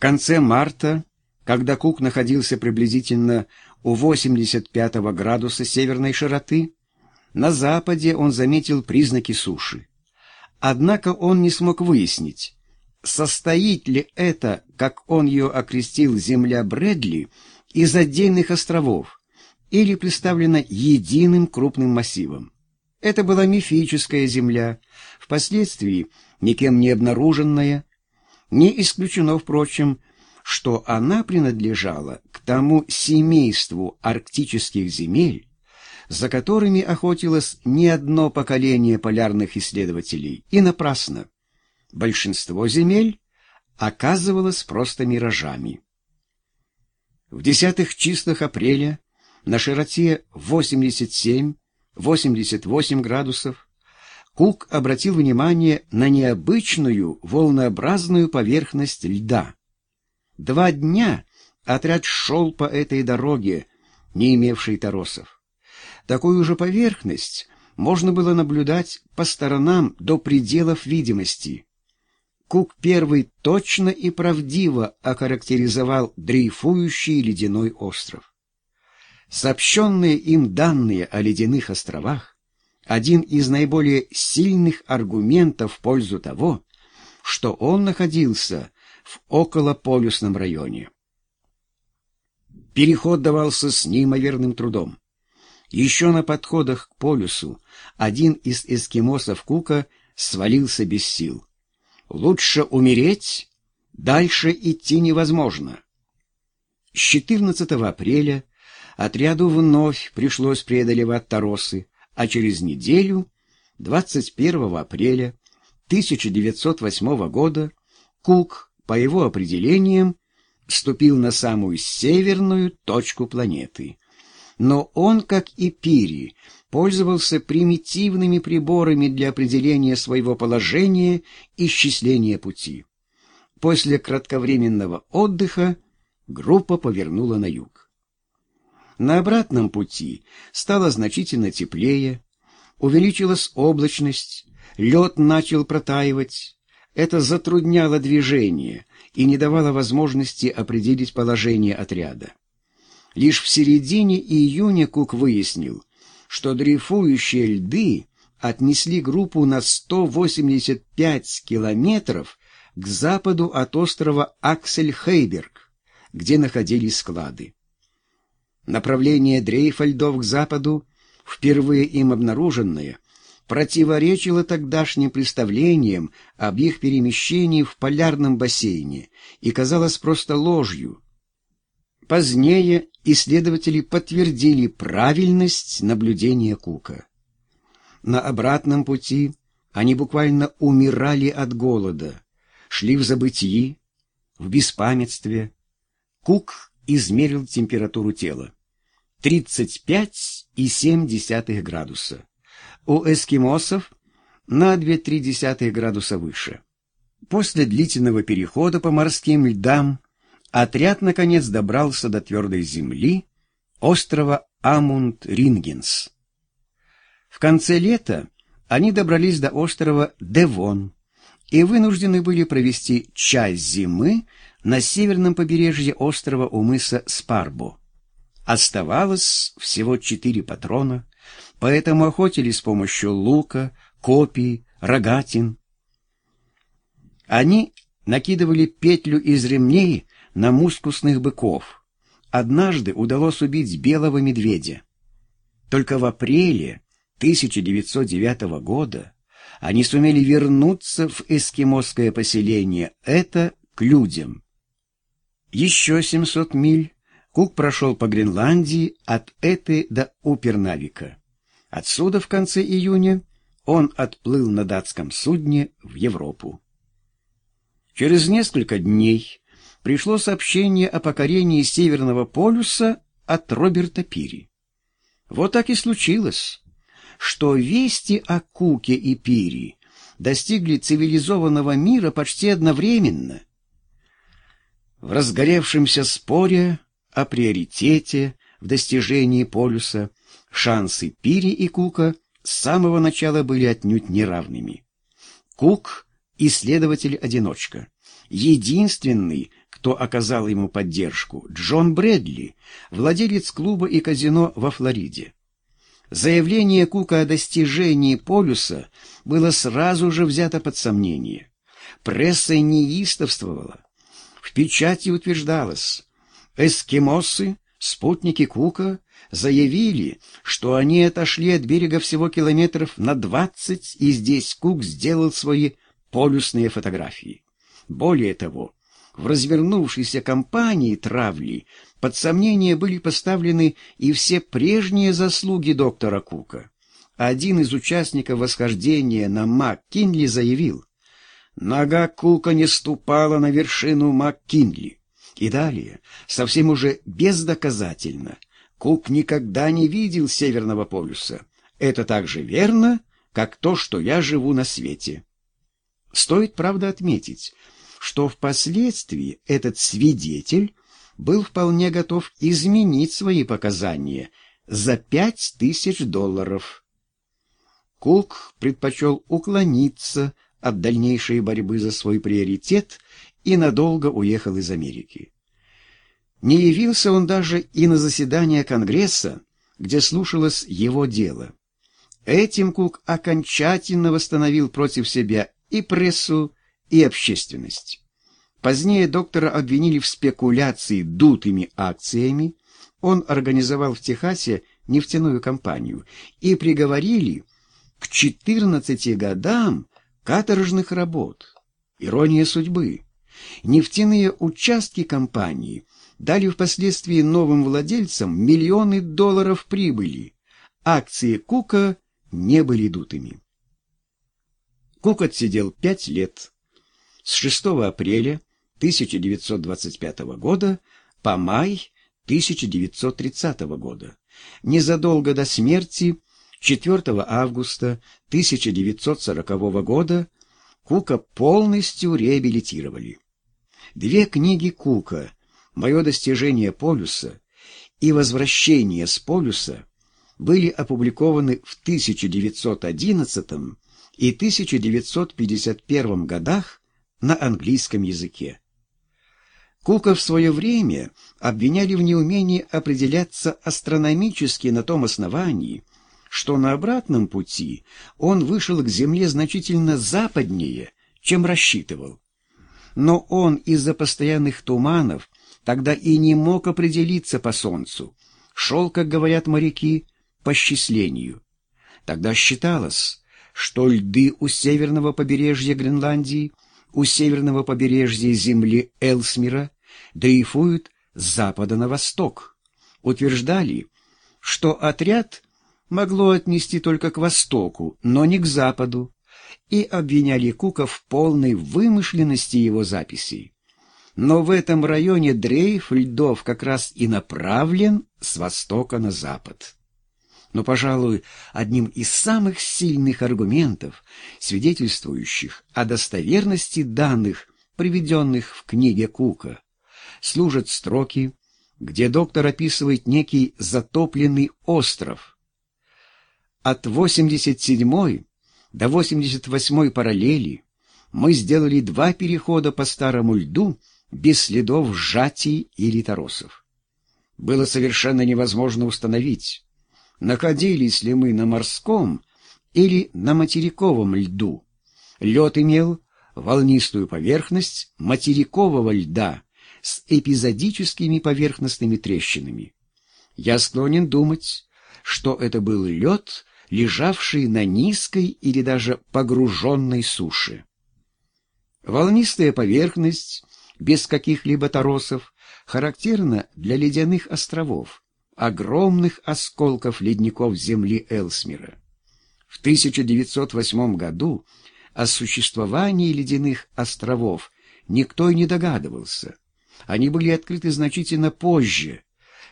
конце марта, когда Кук находился приблизительно у 85 градуса северной широты, на западе он заметил признаки суши. Однако он не смог выяснить, состоит ли это, как он ее окрестил, земля Брэдли, из отдельных островов или представлена единым крупным массивом. Это была мифическая земля, впоследствии никем не обнаруженная. Не исключено, впрочем, что она принадлежала к тому семейству арктических земель, за которыми охотилось не одно поколение полярных исследователей, и напрасно. Большинство земель оказывалось просто миражами. В десятых числах апреля на широте 87-88 градусов Кук обратил внимание на необычную волнообразную поверхность льда. Два дня отряд шел по этой дороге, не имевшей торосов. Такую же поверхность можно было наблюдать по сторонам до пределов видимости. Кук первый точно и правдиво охарактеризовал дрейфующий ледяной остров. Сообщенные им данные о ледяных островах – один из наиболее сильных аргументов в пользу того, что он находился в околополюсном районе. Переход давался с неимоверным трудом. Еще на подходах к полюсу один из эскимосов Кука свалился без сил. Лучше умереть, дальше идти невозможно. С 14 апреля отряду вновь пришлось преодолевать торосы, а через неделю, 21 апреля 1908 года, Кук, по его определениям, ступил на самую северную точку планеты. Но он, как и Пири, пользовался примитивными приборами для определения своего положения и счисления пути. После кратковременного отдыха группа повернула на юг. На обратном пути стало значительно теплее, увеличилась облачность, лед начал протаивать. Это затрудняло движение и не давало возможности определить положение отряда. Лишь в середине июня Кук выяснил, что дрейфующие льды отнесли группу на 185 километров к западу от острова Аксель-Хейберг, где находились склады. Направление дрейфа льдов к западу, впервые им обнаруженное, противоречило тогдашним представлениям об их перемещении в полярном бассейне и казалось просто ложью. Позднее исследователи подтвердили правильность наблюдения Кука. На обратном пути они буквально умирали от голода, шли в забытии, в беспамятстве. Кук измерил температуру тела. 35,7 градуса. У эскимосов на 2,3 градуса выше. После длительного перехода по морским льдам отряд, наконец, добрался до твердой земли острова Амунд-Рингенс. В конце лета они добрались до острова Девон и вынуждены были провести часть зимы на северном побережье острова у мыса Спарбо. Оставалось всего четыре патрона, поэтому охотились с помощью лука, копий, рогатин. Они накидывали петлю из ремней на мускусных быков. Однажды удалось убить белого медведя. Только в апреле 1909 года они сумели вернуться в эскимосское поселение, это к людям. Еще 700 миль Кук прошел по Гренландии от Эты до Упернавика. Отсюда в конце июня он отплыл на датском судне в Европу. Через несколько дней пришло сообщение о покорении Северного полюса от Роберта Пири. Вот так и случилось, что вести о Куке и Пири достигли цивилизованного мира почти одновременно. В разгоревшемся споре о приоритете в достижении полюса шансы Пири и Кука с самого начала были отнюдь неравными. Кук — исследователь-одиночка, единственный, кто оказал ему поддержку, Джон Брэдли, владелец клуба и казино во Флориде. Заявление Кука о достижении полюса было сразу же взято под сомнение. Пресса неистовствовала. В печати утверждалось, эскимосы, спутники Кука, заявили, что они отошли от берега всего километров на двадцать, и здесь Кук сделал свои полюсные фотографии. Более того, в развернувшейся кампании травли под сомнение были поставлены и все прежние заслуги доктора Кука. Один из участников восхождения на МакКинли заявил, «Нога Кука не ступала на вершину МакКинли». И далее, совсем уже бездоказательно, Кук никогда не видел Северного полюса. Это так же верно, как то, что я живу на свете. Стоит, правда, отметить, что впоследствии этот свидетель был вполне готов изменить свои показания за пять тысяч долларов. Кук предпочел уклониться от дальнейшей борьбы за свой приоритет и надолго уехал из Америки. Не явился он даже и на заседание Конгресса, где слушалось его дело. Этим Кук окончательно восстановил против себя и прессу, и общественность. Позднее доктора обвинили в спекуляции дутыми акциями, он организовал в Техасе нефтяную компанию, и приговорили к 14 годам каторжных работ. Ирония судьбы. Нефтяные участки компании дали впоследствии новым владельцам миллионы долларов прибыли. Акции Кука не были дутыми. Кук отсидел пять лет. С 6 апреля 1925 года по май 1930 года. Незадолго до смерти 4 августа 1940 года Кука полностью реабилитировали. Две книги Кука «Мое достижение полюса» и «Возвращение с полюса» были опубликованы в 1911 и 1951 годах на английском языке. Кука в свое время обвиняли в неумении определяться астрономически на том основании, что на обратном пути он вышел к Земле значительно западнее, чем рассчитывал. Но он из-за постоянных туманов тогда и не мог определиться по Солнцу, шел, как говорят моряки, по счислению. Тогда считалось, что льды у северного побережья Гренландии, у северного побережья земли Элсмира дрейфуют с запада на восток. Утверждали, что отряд могло отнести только к востоку, но не к западу, и обвиняли Кука в полной вымышленности его записей. Но в этом районе дрейф льдов как раз и направлен с востока на запад но, пожалуй, одним из самых сильных аргументов, свидетельствующих о достоверности данных, приведенных в книге Кука, служат строки, где доктор описывает некий затопленный остров. От 87 до 88 параллели мы сделали два перехода по старому льду без следов сжатий или торосов. Было совершенно невозможно установить, находились ли мы на морском или на материковом льду. Лед имел волнистую поверхность материкового льда с эпизодическими поверхностными трещинами. Я склонен думать, что это был лед, лежавший на низкой или даже погруженной суше. Волнистая поверхность, без каких-либо торосов, характерна для ледяных островов, огромных осколков ледников земли Элсмира. В 1908 году о существовании ледяных островов никто и не догадывался. Они были открыты значительно позже.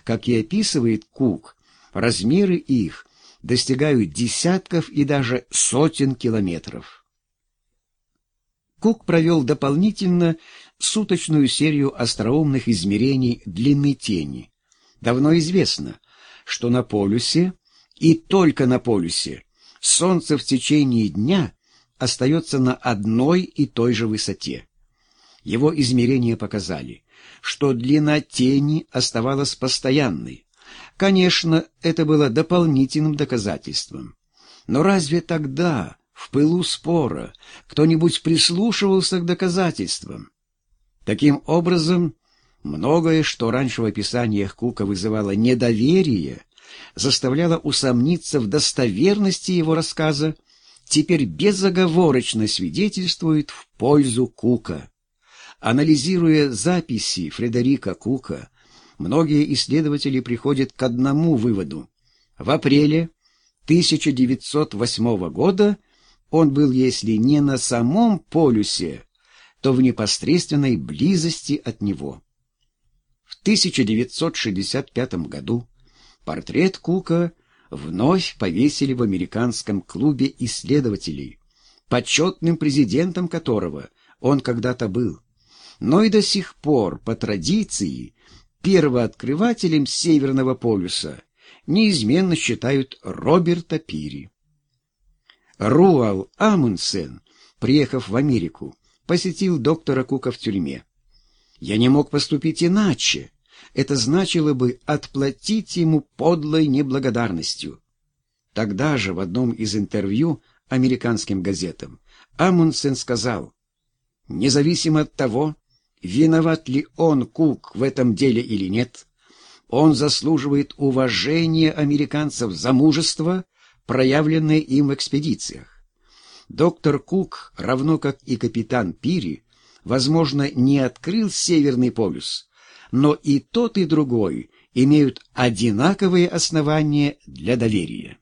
Как и описывает Кук, размеры их достигают десятков и даже сотен километров. Кук провел дополнительно суточную серию остроумных измерений длины тени, Давно известно, что на полюсе и только на полюсе Солнце в течение дня остается на одной и той же высоте. Его измерения показали, что длина тени оставалась постоянной. Конечно, это было дополнительным доказательством. Но разве тогда, в пылу спора, кто-нибудь прислушивался к доказательствам? Таким образом, многое, что раньше в описаниях Кука вызывало недоверие, заставляло усомниться в достоверности его рассказа, теперь безоговорочно свидетельствует в пользу Кука. Анализируя записи Фредерика Кука, многие исследователи приходят к одному выводу. В апреле 1908 года он был, если не на самом полюсе, то в непосредственной близости от него. В 1965 году портрет Кука вновь повесили в американском клубе исследователей, почетным президентом которого он когда-то был но и до сих пор, по традиции, первооткрывателем Северного полюса неизменно считают Роберта Пири. Руал Амундсен, приехав в Америку, посетил доктора Кука в тюрьме. «Я не мог поступить иначе. Это значило бы отплатить ему подлой неблагодарностью». Тогда же в одном из интервью американским газетам Амундсен сказал, «Независимо от того, Виноват ли он, Кук, в этом деле или нет, он заслуживает уважения американцев за мужество, проявленное им в экспедициях. Доктор Кук, равно как и капитан Пири, возможно, не открыл Северный полюс, но и тот, и другой имеют одинаковые основания для доверия.